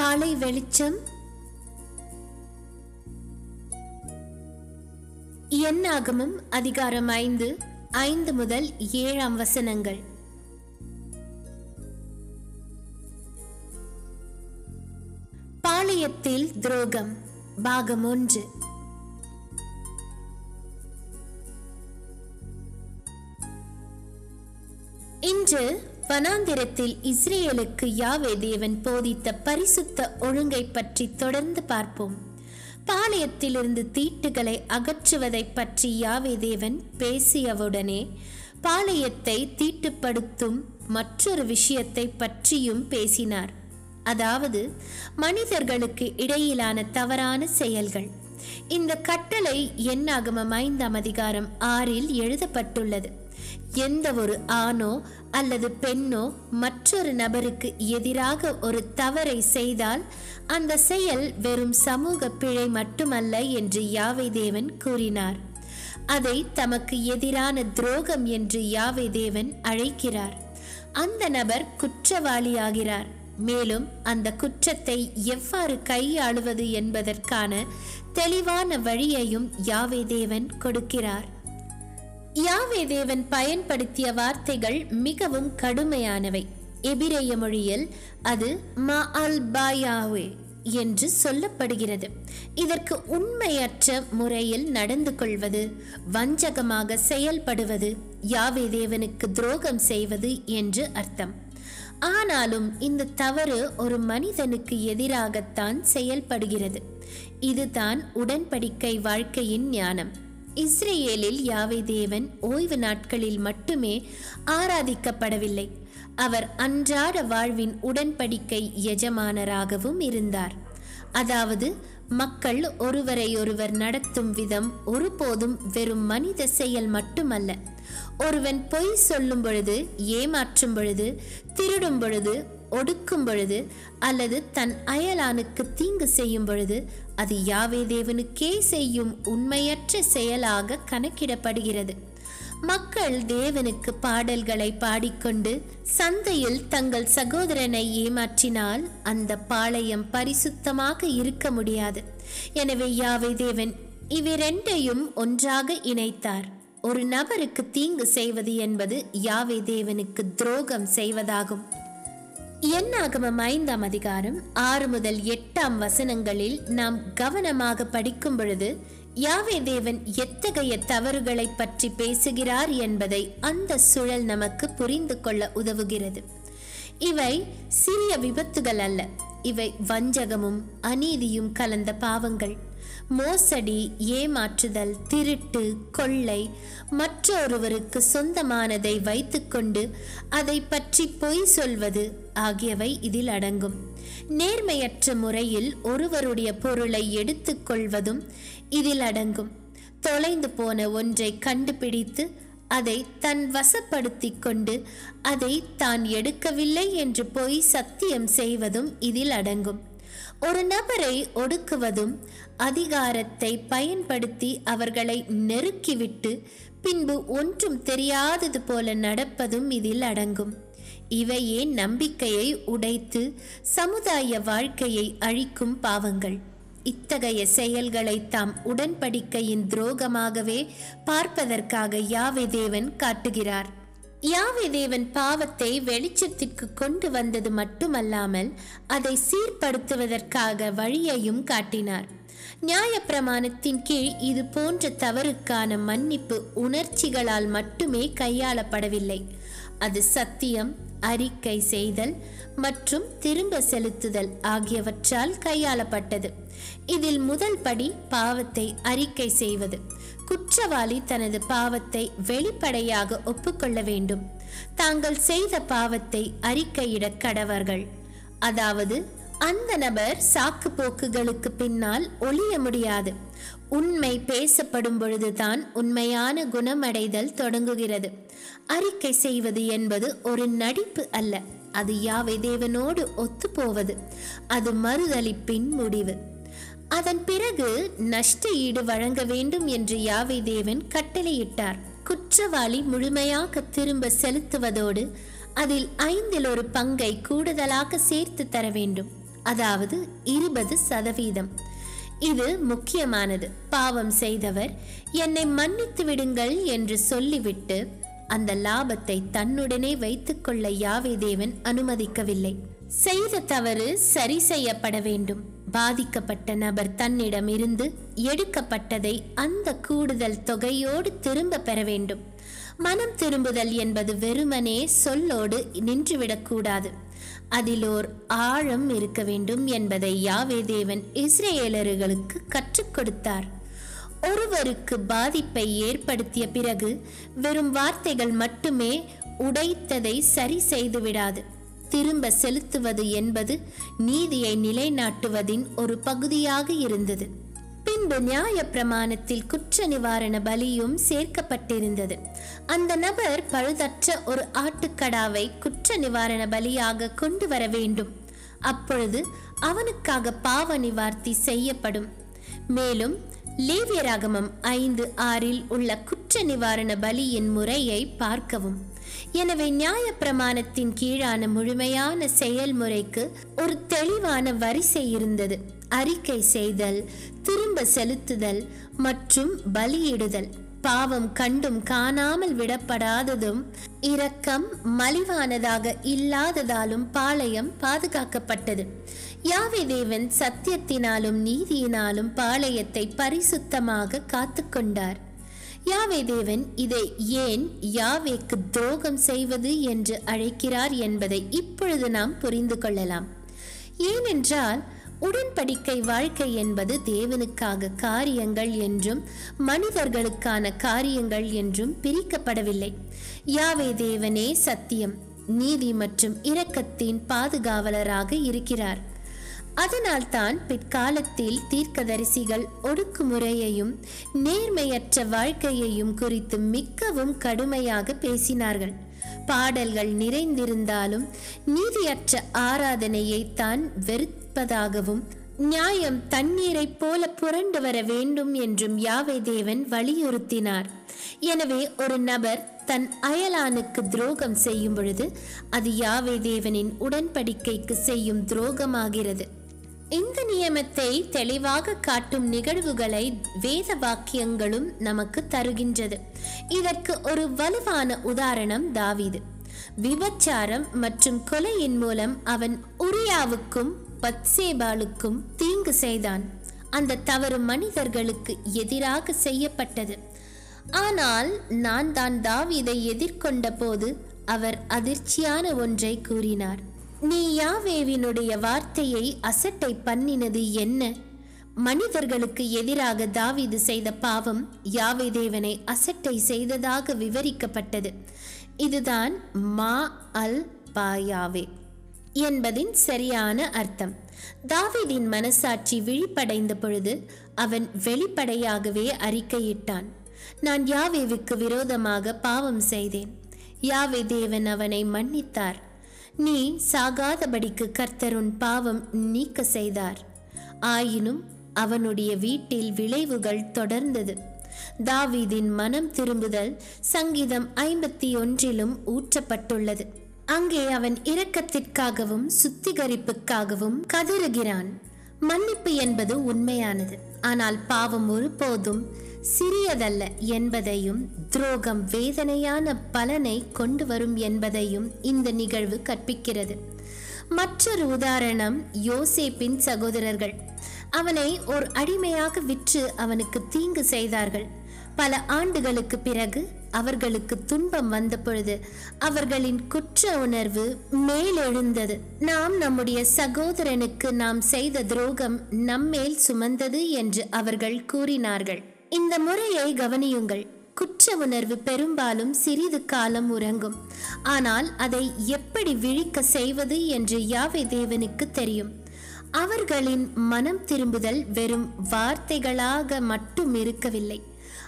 காலை வெளிச்சம். என்னாகமும் அதிகாரம் ஐந்து ஐந்து முதல் ஏழாம் வசனங்கள். பாளையத்தில் துரோகம் பாகம் ஒன்று. இன்று வனாந்திரத்தில் இஸ்ரேலுக்கு யாவே தேவன் போதித்த பரிசுத்த ஒழுங்கை பற்றி தொடர்ந்து பார்ப்போம். பாளையத்திலிருந்து தீட்டுகளை அகற்றுவதை பற்றி யாவே தேவன் பேசியவுடனே பாளையத்தை தீட்டுப்படுத்தும் மற்றொரு விஷயத்தை பற்றியும் பேசினார். அதாவது மனிதர்களுக்கு இடையிலான தவறான செயல்கள். இந்த கட்டளை என்னாகமம் ஐந்தாம் அதிகாரம் ஆறில் எழுதப்பட்டுள்ளது. எந்த ஒரு ஆணோ அல்லது பெண்ணோ மற்றொரு நபருக்கு எதிராக ஒரு தவறை செய்தால் அந்த செயல் வெறும் சமூக பிழை மட்டுமல்ல என்று யாவை தேவன் கூறினார். அதை தமக்கு எதிரான துரோகம் என்று யாவை தேவன் அழைக்கிறார். அந்த நபர் குற்றவாளியாகிறார். மேலும் அந்த குற்றத்தை எவ்வாறு கையாளுவது என்பதற்கான தெளிவான வழியையும் யாவை தேவன் கொடுக்கிறார். யாவே தேவன் பயன்படுத்திய வார்த்தைகள் மிகவும் கடுமையானவை. எபிரேய மொழியில் அது மா அல் பாயாவே என்று சொல்லப்படுகிறது. இதற்கு உண்மையற்ற முறையில் நடந்து கொள்வது வஞ்சகமாக செயல்படுவது யாவே தேவனுக்கு துரோகம் செய்வது என்று அர்த்தம். ஆனாலும் இந்த தவறு ஒரு மனிதனுக்கு எதிராகத்தான் செயல்படுகிறது. இதுதான் உடன்படிக்கை வாழ்க்கையின் ஞானம். இஸ்ரேலில் யாவை தேவன் ஓய்வு நாட்களில் மட்டுமே ஆராதிக்கப்படவில்லை. அவர் அன்றாட வாழ்வின் உடன்படிக்கை எஜமானராகவும் இருந்தார். அதாவது மக்கள் ஒருவரை ஒருவர் நடத்தும் விதம் ஒருபோதும் வெறும் மனித செயல் மட்டுமல்ல. ஒருவன் பொய் சொல்லும் பொழுது ஏமாற்றும் பொழுது திருடும் பொழுது ஒடுக்கும் பொழுது அல்லது தன் அயலானுக்கு தீங்கு செய்யும் பொழுது அது யாவே தேவனுக்கே செய்யும் உண்மையற்ற செயலாக கணக்கிடப்படுகிறது. மக்கள் தேவனுக்கு பாடல்களை பாடிக்கொண்டு சந்தையில் தங்கள் சகோதரனை ஏமாற்றினால் அந்த பாளையம் பரிசுத்தமாக இருக்க முடியாது. எனவே யாவே தேவன் இவ்விரண்டையும் ஒன்றாக இணைத்தார். ஒரு நபருக்கு தீங்கு செய்வது என்பது யாவே தேவனுக்கு துரோகம் செய்வதாகும். என்னாகமம் ஐந்தாம் அதிகாரம் ஆறு முதல் எட்டாம் வசனங்களில் நாம் கவனமாக படிக்கும் பொழுது யாவே தேவன் எத்தகைய தவறுகளை பற்றி பேசுகிறார் என்பதை அந்த சுழல் நமக்கு புரிந்து கொள்ள உதவுகிறது. இவை சிறிய விபத்துகள் அல்ல. இவை வஞ்சகமும் அநீதியும் கலந்த பாவங்கள். மோசடி ஏமாற்றுதல் திருட்டு கொள்ளை மற்றொருவருக்கு சொந்தமானதை வைத்துக்கொண்டு அதை பற்றி பொய் சொல்வது ஆகியவை இதில் அடங்கும். நேர்மையற்ற முறையில் ஒருவருடைய பொருளை எடுத்துக்கொள்வதும் இதில் அடங்கும். தொலைந்து போன ஒன்றை கண்டுபிடித்து அதை தன் வசப்படுத்தி கொண்டு அதை தான் எடுக்கவில்லை என்று பொய் சத்தியம் செய்வதும் இதில் அடங்கும். ஒரு நபரை ஒடுக்குவதும் அதிகாரத்தை பயன்படுத்தி அவர்களை நெருக்கிவிட்டு பின்பு ஒன்றும் தெரியாதது போல நடப்பதும் இதில் அடங்கும். இவையே நம்பிக்கையை உடைத்து சமுதாய வாழ்க்கையை அழிக்கும் பாவங்கள். இத்தகைய செயல்களை தாம் உடன்படிக்கையின் துரோகமாகவே பார்ப்பதற்காக யாவை தேவன் காட்டுகிறார். யாவை தேவன் பாவத்தை வெளிச்சத்திற்கு கொண்டு வந்தது மட்டுமல்லாமல் அதை சீர்படுத்துவதற்காக வழியையும் காட்டினார். நியாயப்பிரமாணத்தின் கீழ் இது போன்ற தவறுக்கான மன்னிப்பு உணர்ச்சிகளால் மட்டுமே கையாளப்படவில்லை. அது சத்தியம் அறிக்கை செய்தல் மற்றும் திரும்ப செலுத்துதல் ஆகியவற்றால் கையாளப்பட்டது. இதில் முதல் படி பாவத்தை அறிக்கை செய்வது. குற்றவாளி தனது பாவத்தை வெளிப்படையாக ஒப்புக்கொள்ள வேண்டும். தாங்கள் செய்த பாவத்தை அறிக்கையிட கடவர்கள். அதாவது அந்த நபர் சாக்கு போக்குகளுக்கு பின்னால் ஒளிய முடியாது. உண்மை பேசப்படும் பொழுதுதான் உண்மையான குணமடைதல் தொடங்குகிறது. அறிக்கை செய்வது என்பது ஒரு நடிப்பு அல்ல. அது யாவை தேவனோடு ஒத்துப்போவது. அது மறுதளிப்பின் முடிவு. அதன் பிறகு நஷ்ட ஈடு வழங்க வேண்டும் என்று யாவை தேவன் கட்டளையிட்டார். குற்றவாளி முழுமையாக திரும்ப செலுத்துவதோடு அதில் ஐந்தில் ஒரு பங்கை கூடுதலாக சேர்த்து தர வேண்டும். அதாவது இருபது சதவீதம். இது முக்கியமானது. பாவம் செய்தவர் என்னை மன்னித்து விடுங்கள் என்று சொல்லிவிட்டு அந்த லாபத்தை தன்னுடனே வைத்துக்கொள்ள யாவே தேவன் அனுமதிக்கவில்லை. செய்த தவறு சரி செய்யப்பட வேண்டும். பாதிக்கப்பட்ட நபர் தன்னிடம் இருந்து எடுக்கப்பட்டதை அந்த கூடுதல் தொகையோடு திரும்ப பெற வேண்டும். மனம் திரும்புதல் என்பது வெறுமனே சொல்லோடு நின்றுவிடக்கூடாது அதிலோர் ஆழம் இருக்க வேண்டும் என்பதை யாவே தேவன் இஸ்ரேலர்களுக்கு கற்றுக் கொடுத்தார். ஒருவருக்கு பாதிப்பை ஏற்படுத்திய பிறகு வெறும் வார்த்தைகள் மட்டுமே உடைத்ததை சரி செய்து விடாது. திரும்ப செலுத்துவது என்பது நீதியை நிலைநாட்டுவதின் ஒரு பகுதியாக இருந்தது. பின்பு நியாய பிரமாணத்தில் குற்ற நிவாரண பலியும் சேர்க்கப்பட்டிருந்தது. அந்த நபர் பழுதற்ற ஒரு ஆட்டுக்கடாவை குற்ற நிவாரண பலியாக கொண்டு வர வேண்டும். அப்பொழுது அவனுக்காக பாவ நிவார்த்தி செய்யப்படும். மேலும் லேவியராகமம் ஐந்து ஆறில் உள்ள குற்ற நிவாரண பலியின் முறையை பார்க்கவும். எனவே நியாய பிரமாணத்தின் கீழான முழுமையான செயல்முறைக்கு ஒரு தெளிவான வரிசை இருந்தது. அறிக்கை செய்தல் திரும்ப செலுத்துதல் மற்றும் பலியிடுதல். பாவம் கண்டும் காணாமல் விடப்படாததும் இரக்கம் மலிவானதாக இல்லாததாலும் பாளையம் பாதுகாக்கப்பட்டது. யாவே தேவன் சத்தியத்தினாலும் நீதியினாலும் பாளையத்தை பரிசுத்தமாக காத்துக்கொண்டார். யாவே தேவன் இதை ஏன் யாவேக்கு துரோகம் செய்வது என்று அழைக்கிறார் என்பதை இப்பொழுது நாம் புரிந்து கொள்ளலாம். ஏனென்றால் உடன்படிக்கை வாழ்க்கை என்பது தேவனுக்காக காரியங்கள் என்றும் மனிதர்களுக்கான காரியங்கள் என்றும் பிரிக்கப்படவில்லை. யாவே தேவனே சத்தியம் நீதி மற்றும் இரக்கத்தின் பாதுகாவலராக இருக்கிறார். அதனால்தான் பிற்காலத்தில் தீர்க்கதரிசிகள் ஒடுக்குமுறையையும் நேர்மையற்ற வாழ்க்கையையும் குறித்து மிகவும் கடுமையாக பேசினார்கள். பாடல்கள் நிறைந்திருந்தாலும் நீதியற்ற ஆராதனையை தான் நிற்பதாகவும் நியாயம் தண்ணீரைப் போல புரண்டு வர வேண்டும் என்றும் யாவை தேவன் வலியுறுத்தினார். எனவே ஒரு நபர் தன் அயலானுக்கு துரோகம் செய்யும் பொழுது அது யாவை தேவனின் உடன்படிக்கைக்கு செய்யும் துரோகமாகிறது. இந்த நியமத்தை தெளிவாக காட்டும் நிகழ்வுகளை வேத வாக்கியங்களும் நமக்கு தருகின்றது. இதற்கு ஒரு வலுவான உதாரணம் தாவிது. விபச்சாரம் மற்றும் கொலையின் மூலம் அவன் உரியாவுக்கும் பத்சேபாலுக்கும் தீங்கு செய்தான். அந்த தவறு மனிதர்களுக்கு எதிராக செய்யப்பட்டது. ஆனால் நான் தான் தாவீதை எதிர்கொண்ட போது அவர் அதிர்ச்சியான ஒன்றை கூறினார். நீ யாவேவினுடைய வார்த்தையை அசட்டை பண்ணினது என்ன? மனிதர்களுக்கு எதிராக தாவீது செய்த பாவம் யாவே தேவனை அசட்டை செய்ததாக விவரிக்கப்பட்டது. இதுதான் மா அல் பாயாவே. என்பதின் சரியான அர்த்தம். தாவீதின் மனசாட்சி விழிப்படைந்த பொழுது அவன் வெளிப்படையாகவே அறிக்கையிட்டான். நான் யாவேவுக்கு விரோதமாக பாவம் செய்தேன். யாவே தேவன் அவனை மன்னித்தார். நீ சாகாதபடிக்கு கர்த்தருன் பாவம் நீக்க செய்தார். ஆயினும் அவனுடைய வீட்டில் விளைவுகள் தொடர்ந்தது. தாவீதின் மனம் திரும்புதல் சங்கீதம் ஐம்பத்தி ஒன்றிலும் ஊற்றப்பட்டுள்ளது. அங்கே அவன் இரக்கத்திற்காகவும் சுத்திகரிப்புக்காகவும் கதறுகிறான். மன்னிப்பு என்பது உண்மையானது. ஆனால் பாவம் ஒருபோதும் சிறியதல்ல என்பதையும் துரோகம் வேதனையான பலனை கொண்டு வரும் என்பதையும் இந்த நிகழ்வு கற்பிக்கிறது. மற்றொரு உதாரணம் யோசேப்பின் சகோதரர்கள். அவனை ஒரு அடிமையாக விற்று அவனுக்கு தீங்கு செய்தார்கள். பல ஆண்டுகளுக்கு பிறகு அவர்களுக்கு துன்பம் வந்த பொழுது அவர்களின் குற்ற உணர்வு மேலெழுந்தது. நாம் நம்முடைய சகோதரனுக்கு நாம் செய்த துரோகம் நம்மேல் சுமந்தது என்று அவர்கள் கூறினார்கள். இந்த முறையை கவனியுங்கள். குற்ற உணர்வு பெரும்பாலும் சிறிது காலம் உறங்கும். ஆனால் அதை எப்படி விழிக்க செய்வது என்று யாவை தேவனுக்கு தெரியும்? அவர்களின் மனம் திரும்புதல் வெறும் வார்த்தைகளாக மட்டும் இருக்கவில்லை.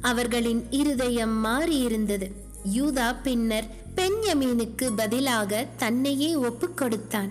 அவர்களின் இருதயம் மாறியிருந்தது. யூதா பின்னர் பெண்யமீனுக்கு பதிலாக தன்னையே ஒப்புக் கொடுத்தான்.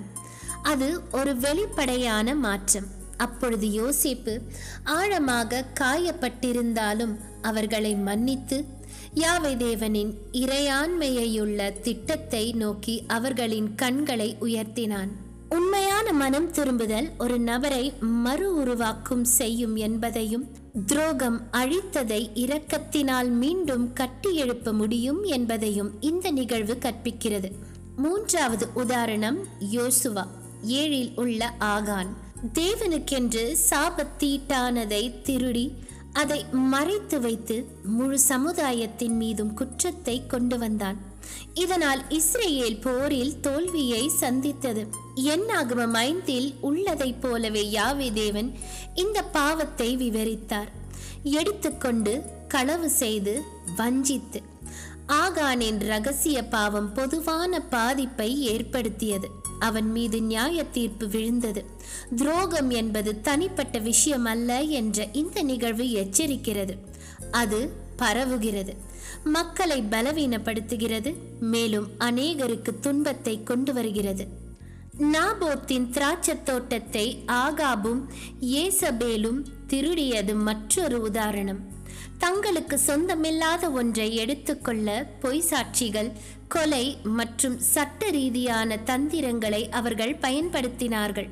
அது ஒரு வெளிப்படையான மாற்றம். அப்பொழுது யோசிப்பு ஆழமாக காயப்பட்டிருந்தாலும் அவர்களை மன்னித்து யாவை தேவனின் இறையாண்மையுள்ள திட்டத்தை நோக்கி அவர்களின் கண்களை உயர்த்தினான். உண்மையான உண்மையான மனம் திரும்புதல் ஒரு நபரை மறு உருவாக்கும் செய்யும் என்பதையும் துரோகம் அழித்ததை இரக்கத்தினால் மீண்டும் கட்டி எழுப்ப முடியும் என்பதையும் இந்த நிகழ்வு கற்பிக்கிறது. மூன்றாவது உதாரணம் யோசுவா. ஏழில் உள்ள ஆகான். தேவனுக்கென்று சாபத்தீட்டானதை திருடி அதை மறைத்து வைத்து முழு சமுதாயத்தின் மீதும் குற்றத்தை கொண்டு வந்தான். இதனால் இஸ்ரேல் போரில் தோல்வியை சந்தித்தது. என்னாகும மைந்தில் உள்ளதைப் போலவே யாவே தேவன் இந்த பாவத்தை விவரித்தார். எடுத்துக்கொண்டு களவு செய்து வஞ்சித்து. ஆகானின் ரகசிய பாவம் பொதுவான பாதிப்பை ஏற்படுத்தியது. அவன் மீது நியாய தீர்ப்பு விழுந்தது. துரோகம் என்பது தனிப்பட்ட விஷயம் அல்ல என்ற இந்த நிகழ்வு எச்சரிக்கிறது. அது பரவுகிறது. மக்களை பலவீனப்படுத்துகிறது. மேலும் அநேகருக்கு துன்பத்தை கொண்டு வருகிறது. நாபோத்தின் திராட்சத் தோட்டத்தை ஆகாபும் ஏசபேலும் திருடியது மற்றொரு உதாரணம். தங்களுக்கு சொந்தமில்லாத ஒன்றை எடுத்துக்கொள்ள பொய் சாட்சிகள் கொலை மற்றும் சட்ட ரீதியான தந்திரங்களை அவர்கள் பயன்படுத்தினார்கள்.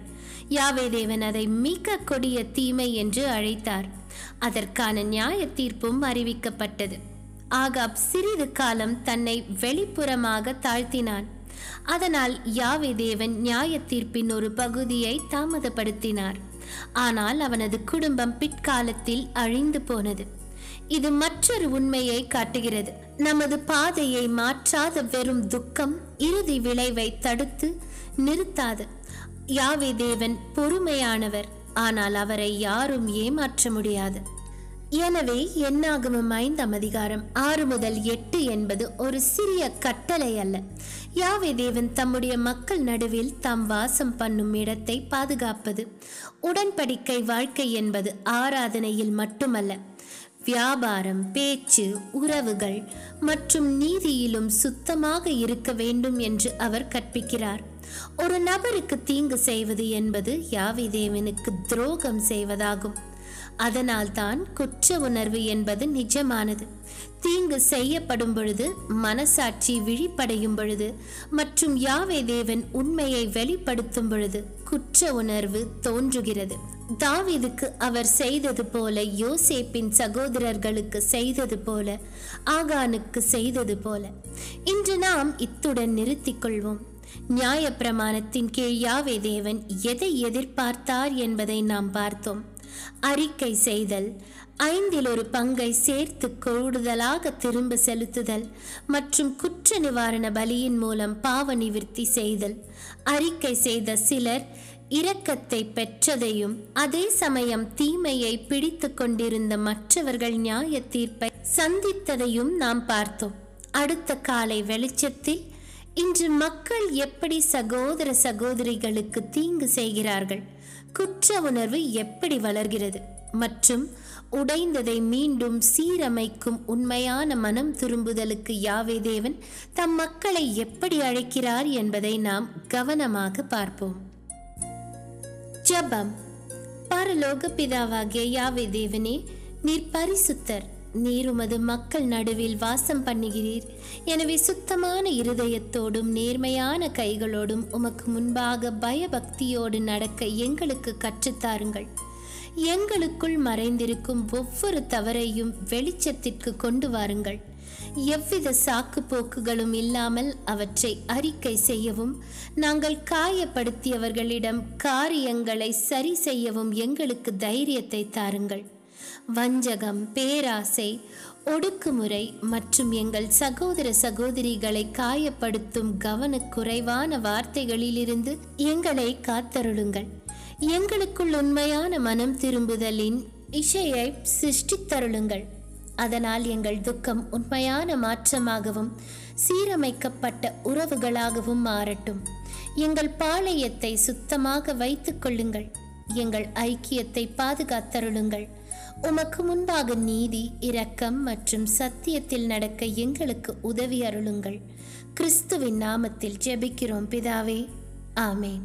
யாவே தேவன் அதை மிக கொடிய தீமை என்று அழைத்தார். அதற்கான நியாய தீர்ப்பும் அறிவிக்கப்பட்டது. ஆகாப் சிறிது காலம் தன்னை வெளிப்புறமாக தாழ்த்தினான். அதனால் யாவே தேவன் நியாய தீர்ப்பின் ஒரு பகுதியை தாமதப்படுத்தினார். ஆனால் அவனது குடும்பம் பிற்காலத்தில் அழிந்து போனது. இது மற்றொரு உண்மையை காட்டுகிறது. நமது பாதையை மாற்றாத வெறும் துக்கம் இறுதி விளைவை தடுத்து நிறுத்தாது. யாவே தேவன் பொறுமையானவர். ஆனால் அவரை யாரும் ஏமாற்ற முடியாது. எனவே என்னாகும் ஐந்தாம் அதிகாரம் ஆறு முதல் எட்டு என்பது ஒரு சிறிய கட்டளை அல்ல. யாவே தேவன் தம்முடைய மக்கள் நடுவில் தாம் வாசம் பண்ணும் இடத்தை பாதுகாப்பது உடன்படிக்கை வாழ்க்கை என்பது ஆராதனையில் மட்டுமல்ல. வியாபாரம் பேச்சு உறவுகள் மற்றும் நீதியிலும் சுத்தமாக இருக்க வேண்டும் என்று அவர் கற்பிக்கிறார். ஒரு நபருக்கு தீங்கு செய்வது என்பது யாவிதேவனுக்கு துரோகம் செய்வதாகும். அதனால்தான் குற்ற உணர்வு என்பது நிஜமானது. தீங்கு செய்யப்படும் பொழுது மனசாட்சி விழிப்படையும் பொழுது மற்றும் யாவை தேவன் உண்மையை வெளிப்படுத்தும் பொழுது குற்ற உணர்வு தோன்றுகிறது. தாவிதுக்கு அவர் செய்தது போல யோசேப்பின் சகோதரர்களுக்கு செய்தது போல ஆகானுக்கு செய்தது போல. இன்று நாம் இத்துடன் நிறுத்திக் கொள்வோம். நியாய பிரமாணத்தின் கீழ் யாவே தேவன் எதை எதிர்பார்த்தார் என்பதை நாம் பார்த்தோம். அறிக்கை செய்தல் ஐந்தில் ஒரு பங்கை சேர்த்து கூடுதலாக திரும்ப செலுத்துதல் மற்றும் குற்ற நிவாரண பலியின் மூலம் பாவ நிவிற்த்தி செய்தல். அறிக்கை செய்த சிலர் இரக்கத்தை பெற்றதையும் அதே சமயம் தீமையை பிடித்து கொண்டிருந்த மற்றவர்கள் நியாய தீர்ப்பை சந்தித்ததையும் நாம் பார்த்தோம். அடுத்த காலை வெளிச்சத்தில் இன்று மக்கள் எப்படி சகோதர சகோதரிகளுக்கு தீங்கு செய்கிறார்கள்? குற்ற உணர்வு எப்படி வளர்கிறது? மற்றும் உடைந்ததை மீண்டும் சீரமைக்கும் உண்மையான மனம் திரும்புதலுக்கு யாவே தேவன் தம் மக்களை எப்படி அழைக்கிறார் என்பதை நாம் கவனமாக பார்ப்போம். ஜபம். பரலோக பிதாவாகிய யாவே தேவனே நீர் பரிசுத்தர். நீர் உமது மக்கள் நடுவில் வாசம் பண்ணுகிறீர். எனவே சுத்தமான இருதயத்தோடும் நேர்மையான கைகளோடும் உமக்கு முன்பாக பயபக்தியோடு நடக்க எங்களுக்கு கற்றுத்தாருங்கள் எங்களுக்குள் மறைந்திருக்கும் ஒவ்வொரு தவறையும் வெளிச்சத்திற்கு கொண்டு வாருங்கள். எவ்வித சாக்கு போக்குகளும் இல்லாமல் அவற்றை அறிக்கை செய்யவும் நாங்கள் காயப்படுத்தியவர்களிடம் காரியங்களை சரி செய்யவும் எங்களுக்கு தைரியத்தை தாருங்கள். வஞ்சகம் பேராசை ஒடுக்குமுறை மற்றும் எங்கள் சகோதர சகோதரிகளை காயப்படுத்தும் கவனக்குறைவான வார்த்தைகளிலிருந்து எங்களை காத்தருளுங்கள். எங்களுக்குள் உண்மையான மனம் திரும்புதலின் இசையை சிருஷ்டித்தருளுங்கள். அதனால் எங்கள் துக்கம் உண்மையான மாற்றமாகவும் சீரமைக்கப்பட்ட உறவுகளாகவும் மாறட்டும். எங்கள் பாளையத்தை சுத்தமாக வைத்துக் கொள்ளுங்கள். எங்கள் ஐக்கியத்தை பாதுகாத்தருளுங்கள். உமக்கு முன்பாக நீதி இரக்கம் மற்றும் சத்தியத்தில் நடக்க எங்களுக்கு உதவி அருளுங்கள். கிறிஸ்துவின் நாமத்தில் ஜெபிக்கிறோம் பிதாவே. ஆமேன்.